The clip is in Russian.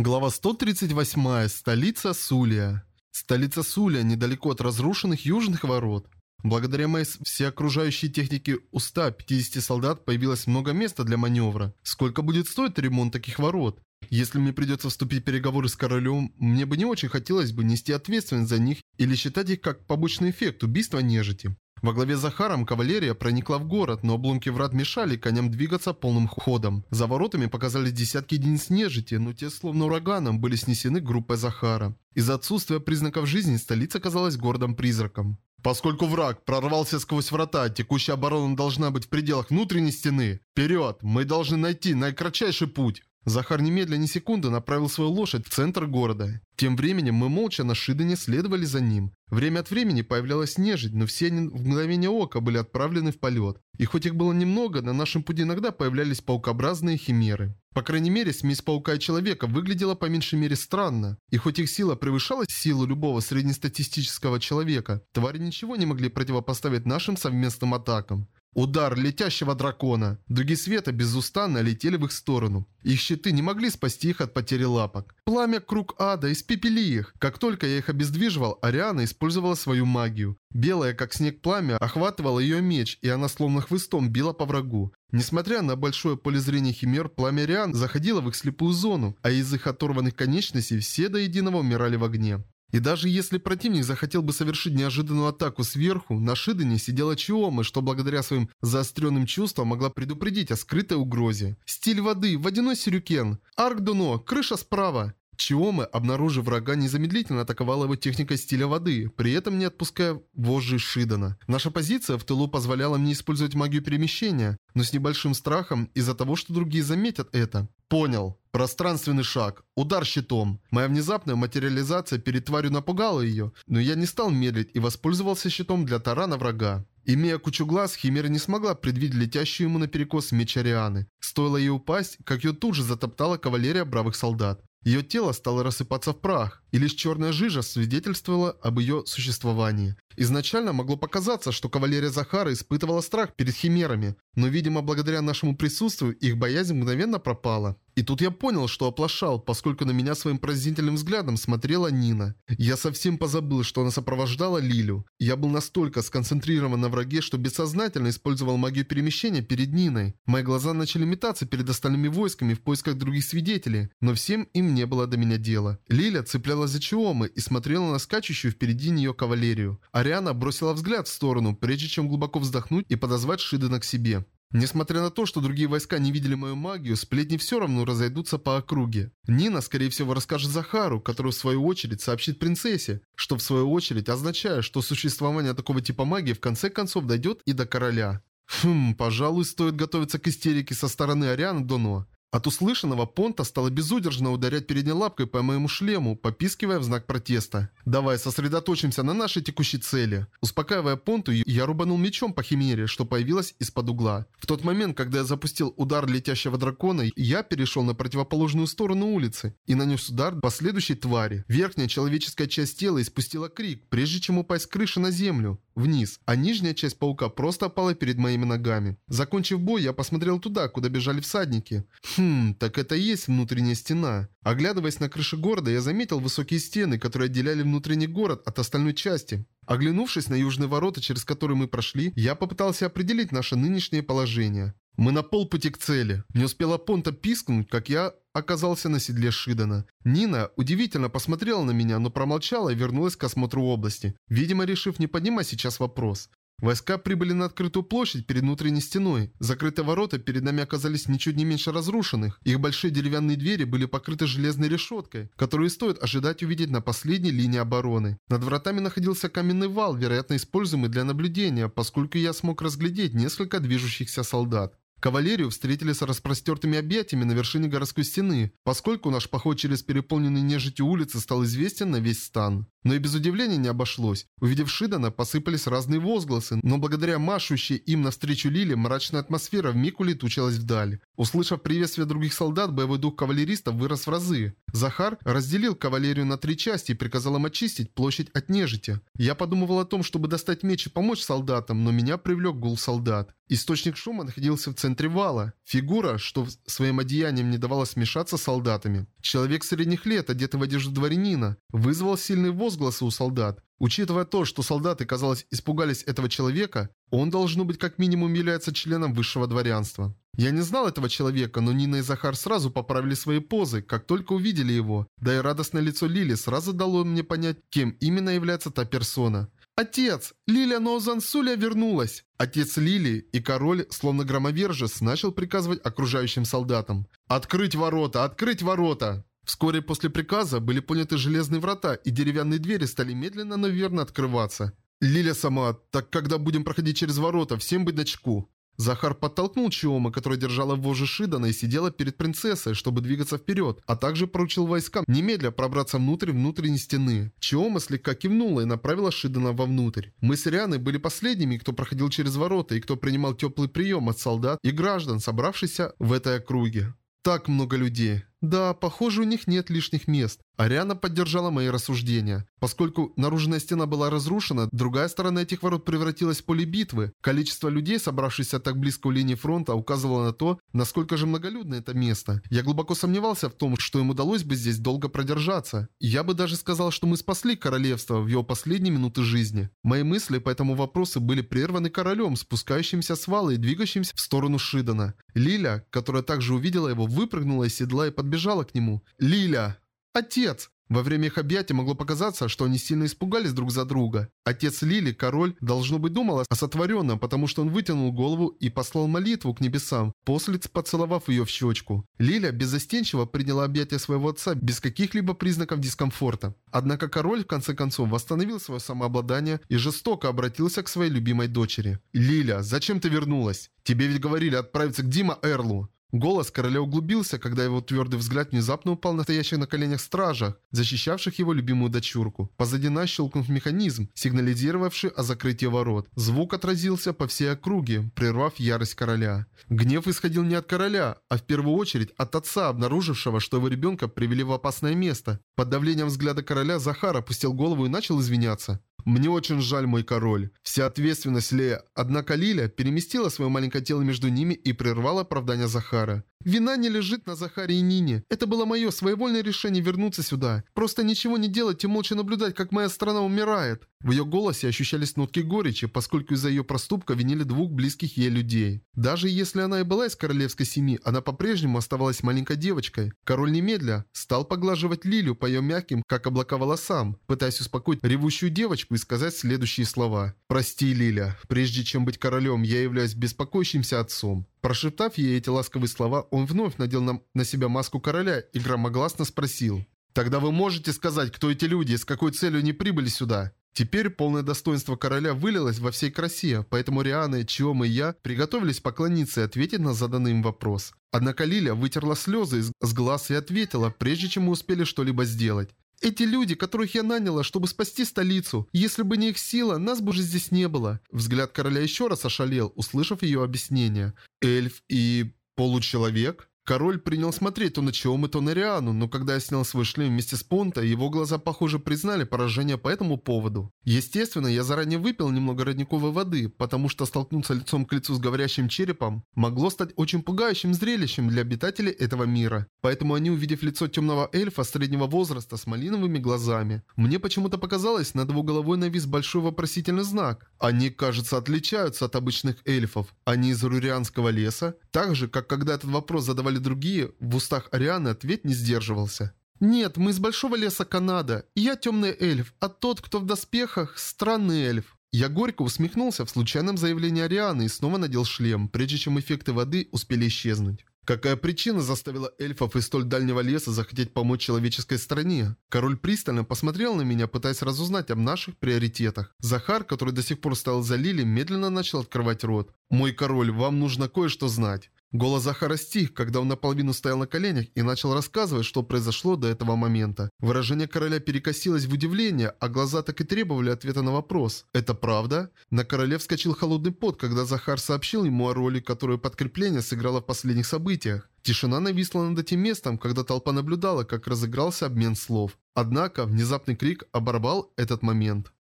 Глава 138. Столица Сулия. Столица Сулия недалеко от разрушенных южных ворот. Благодаря моей всеокружающей технике у 150 солдат появилось много места для маневра. Сколько будет стоить ремонт таких ворот? Если мне придется вступить в переговоры с королем, мне бы не очень хотелось бы нести ответственность за них или считать их как побочный эффект убийства нежити. Во главе с Захаром кавалерия проникла в город, но обломки врат мешали коням двигаться полным ходом. За воротами показались десятки единиц нежити, но те словно ураганом были снесены группой Захара. Из-за отсутствия признаков жизни столица казалась городом-призраком. Поскольку враг прорвался сквозь врата, текущая оборона должна быть в пределах внутренней стены. Вперед! Мы должны найти наикратчайший путь. Захар немедленно ни секунды направил свою лошадь в центр города. Тем временем мы молча на Шидане следовали за ним. Время от времени появлялась нежить, но все они в мгновение ока были отправлены в полет. И хоть их было немного, на нашем пути иногда появлялись паукообразные химеры. По крайней мере, смесь паука и человека выглядела по меньшей мере странно. И хоть их сила превышала силу любого среднестатистического человека, твари ничего не могли противопоставить нашим совместным атакам. Удар летящего дракона. Дуги света безустанно летели в их сторону. Их щиты не могли спасти их от потери лапок. Пламя круг ада испепели их. Как только я их обездвиживал, Ариана использовала свою магию. Белое, как снег пламя, охватывало ее меч, и она словно хвостом била по врагу. Несмотря на большое поле зрения химер, пламя Ариан заходило в их слепую зону, а из их оторванных конечностей все до единого умирали в огне. И даже если противник захотел бы совершить неожиданную атаку сверху, на Шидане сидела Чиома, что благодаря своим заостренным чувствам могла предупредить о скрытой угрозе. Стиль воды, водяной сюрюкен, арк Дуно, крыша справа. Чиома, обнаружив врага, незамедлительно атаковала его техникой стиля воды, при этом не отпуская вожжи Шидана. Наша позиция в тылу позволяла мне использовать магию перемещения, но с небольшим страхом из-за того, что другие заметят это. Понял. Пространственный шаг. Удар щитом. Моя внезапная материализация перед тварью напугала ее, но я не стал медлить и воспользовался щитом для тарана врага. Имея кучу глаз, Химера не смогла предвидеть летящую ему наперекос меч Арианы. Стоило ей упасть, как ее тут же затоптала кавалерия бравых солдат. Ее тело стало рассыпаться в прах, и лишь черная жижа свидетельствовала об ее существовании. Изначально могло показаться, что кавалерия Захара испытывала страх перед химерами, но, видимо, благодаря нашему присутствию их боязнь мгновенно пропала. И тут я понял, что оплошал, поскольку на меня своим поразительным взглядом смотрела Нина. Я совсем позабыл, что она сопровождала Лилю. Я был настолько сконцентрирован на враге, что бессознательно использовал магию перемещения перед Ниной. Мои глаза начали метаться перед остальными войсками в поисках других свидетелей, но всем им не было до меня дела. Лиля цеплялась за Чиомы и смотрела на скачущую впереди нее кавалерию. Ариана бросила взгляд в сторону, прежде чем глубоко вздохнуть и подозвать Шидена к себе. Несмотря на то, что другие войска не видели мою магию, сплетни все равно разойдутся по округе. Нина, скорее всего, расскажет Захару, который в свою очередь сообщит принцессе, что в свою очередь означает, что существование такого типа магии в конце концов дойдет и до короля. Хм, пожалуй, стоит готовиться к истерике со стороны Арианы Доно. От услышанного Понта стала безудержно ударять передней лапкой по моему шлему, попискивая в знак протеста. «Давай сосредоточимся на нашей текущей цели». Успокаивая Понту, я рубанул мечом по химере, что появилась из-под угла. В тот момент, когда я запустил удар летящего дракона, я перешел на противоположную сторону улицы и нанес удар по следующей твари. Верхняя человеческая часть тела испустила крик, прежде чем упасть с крыши на землю, вниз, а нижняя часть паука просто опала перед моими ногами. Закончив бой, я посмотрел туда, куда бежали всадники. Хм, так это и есть внутренняя стена. Оглядываясь на крыши города, я заметил высокие стены, которые отделяли внутренний город от остальной части. Оглянувшись на южные ворота, через которые мы прошли, я попытался определить наше нынешнее положение. Мы на полпути к цели. Не успела Понта пискнуть, как я оказался на седле Шидана. Нина удивительно посмотрела на меня, но промолчала и вернулась к осмотру области, видимо решив не поднимать сейчас вопрос. Войска прибыли на открытую площадь перед внутренней стеной. Закрытые ворота перед нами оказались ничуть не меньше разрушенных. Их большие деревянные двери были покрыты железной решеткой, которую стоит ожидать увидеть на последней линии обороны. Над вратами находился каменный вал, вероятно используемый для наблюдения, поскольку я смог разглядеть несколько движущихся солдат. Кавалерию встретили с распростертыми объятиями на вершине городской стены, поскольку наш поход через переполненные нежитью улицы стал известен на весь стан. Но и без удивления не обошлось. Увидев Шидана, посыпались разные возгласы, но благодаря машущей им навстречу Лиле, мрачная атмосфера вмиг улетучилась вдаль. Услышав приветствие других солдат, боевой дух кавалеристов вырос в разы. Захар разделил кавалерию на три части и приказал им очистить площадь от нежити. Я подумывал о том, чтобы достать меч и помочь солдатам, но меня привлек гул солдат. Источник шума находился в центре вала. Фигура, что своим одеянием не давала смешаться с солдатами. Человек средних лет, одетый в одежду дворянина, вызвал сильные возгласы у солдат. Учитывая то, что солдаты, казалось, испугались этого человека, он, должно быть, как минимум является членом высшего дворянства. Я не знал этого человека, но Нина и Захар сразу поправили свои позы, как только увидели его. Да и радостное лицо Лили сразу дало мне понять, кем именно является та персона. «Отец! Лилия Ноузансуля вернулась!» Отец Лили и король, словно громовержец, начал приказывать окружающим солдатам. «Открыть ворота! Открыть ворота!» Вскоре после приказа были поняты железные врата, и деревянные двери стали медленно, но верно открываться. «Лиля сама, так когда будем проходить через ворота, всем быть начеку». Захар подтолкнул Чиома, которая держала вожжи Шидана и сидела перед принцессой, чтобы двигаться вперед, а также поручил войскам немедля пробраться внутрь внутренней стены. Чиома слегка кивнула и направила Шидана вовнутрь. Мы с Рианой были последними, кто проходил через ворота и кто принимал теплый прием от солдат и граждан, собравшихся в этой округе. Так много людей. Да, похоже, у них нет лишних мест. Ариана поддержала мои рассуждения. Поскольку наружная стена была разрушена, другая сторона этих ворот превратилась в поле битвы. Количество людей, собравшихся так близко у линии фронта, указывало на то, насколько же многолюдно это место. Я глубоко сомневался в том, что им удалось бы здесь долго продержаться. Я бы даже сказал, что мы спасли королевство в его последние минуты жизни. Мои мысли по этому вопросу были прерваны королем, спускающимся с вала и двигающимся в сторону Шидана. Лиля, которая также увидела его, выпрыгнула из седла и подбежала к нему. «Лиля!» «Отец!» Во время их объятия могло показаться, что они сильно испугались друг за друга. Отец Лили, король, должно быть думал о сотворенном, потому что он вытянул голову и послал молитву к небесам, после поцеловав ее в щечку. Лиля беззастенчиво приняла объятия своего отца без каких-либо признаков дискомфорта. Однако король, в конце концов, восстановил свое самообладание и жестоко обратился к своей любимой дочери. «Лиля, зачем ты вернулась? Тебе ведь говорили отправиться к Дима Эрлу». Голос короля углубился, когда его твердый взгляд внезапно упал на стоящих на коленях стражах, защищавших его любимую дочурку. Позади нас щелкнул механизм, сигнализировавший о закрытии ворот. Звук отразился по всей округе, прервав ярость короля. Гнев исходил не от короля, а в первую очередь от отца, обнаружившего, что его ребенка привели в опасное место. Под давлением взгляда короля Захар опустил голову и начал извиняться. «Мне очень жаль, мой король. Вся ответственность Лея. Однако Лиля переместила свое маленькое тело между ними и прервала оправдание Захара. Вина не лежит на Захаре и Нине. Это было мое своевольное решение вернуться сюда. Просто ничего не делать и молча наблюдать, как моя страна умирает. В ее голосе ощущались нотки горечи, поскольку из-за ее проступка винили двух близких ей людей. Даже если она и была из королевской семьи, она по-прежнему оставалась маленькой девочкой. Король немедля стал поглаживать Лилю по ее мягким, как облака волосам, пытаясь успокоить ревущую девочку и сказать следующие слова. «Прости, Лиля, прежде чем быть королем, я являюсь беспокоящимся отцом. Прошептав ей эти ласковые слова, он вновь надел на, на себя маску короля и громогласно спросил. «Тогда вы можете сказать, кто эти люди и с какой целью они прибыли сюда?» Теперь полное достоинство короля вылилось во всей красе, поэтому Риана, Чиом и я приготовились поклониться и ответить на заданный им вопрос. Однако Лиля вытерла слезы с глаз и ответила, прежде чем мы успели что-либо сделать. Эти люди, которых я наняла, чтобы спасти столицу. Если бы не их сила, нас бы уже здесь не было. Взгляд короля еще раз ошалел, услышав ее объяснение. Эльф и... получеловек? Король принял смотреть то на Чиому, то на Риану, но когда я снял свой шлем вместе с Понта, его глаза, похоже, признали поражение по этому поводу. Естественно, я заранее выпил немного родниковой воды, потому что столкнуться лицом к лицу с говорящим черепом могло стать очень пугающим зрелищем для обитателей этого мира. Поэтому они, увидев лицо темного эльфа среднего возраста с малиновыми глазами, мне почему-то показалось, над его головой навис большой вопросительный знак. Они, кажется, отличаются от обычных эльфов. Они из Рурианского леса. Так же, как когда этот вопрос задавали сказали другие, в устах Арианы ответ не сдерживался. «Нет, мы из большого леса Канада, и я темный эльф, а тот, кто в доспехах, странный эльф». Я горько усмехнулся в случайном заявлении Арианы и снова надел шлем, прежде чем эффекты воды успели исчезнуть. Какая причина заставила эльфов из столь дальнего леса захотеть помочь человеческой стране? Король пристально посмотрел на меня, пытаясь разузнать об наших приоритетах. Захар, который до сих пор стоял за Лили, медленно начал открывать рот. «Мой король, вам нужно кое-что знать. Голос Захара стих, когда он наполовину стоял на коленях и начал рассказывать, что произошло до этого момента. Выражение короля перекосилось в удивление, а глаза так и требовали ответа на вопрос. «Это правда?» На короле вскочил холодный пот, когда Захар сообщил ему о роли, которую подкрепление сыграло в последних событиях. Тишина нависла над этим местом, когда толпа наблюдала, как разыгрался обмен слов. Однако, внезапный крик оборвал этот момент.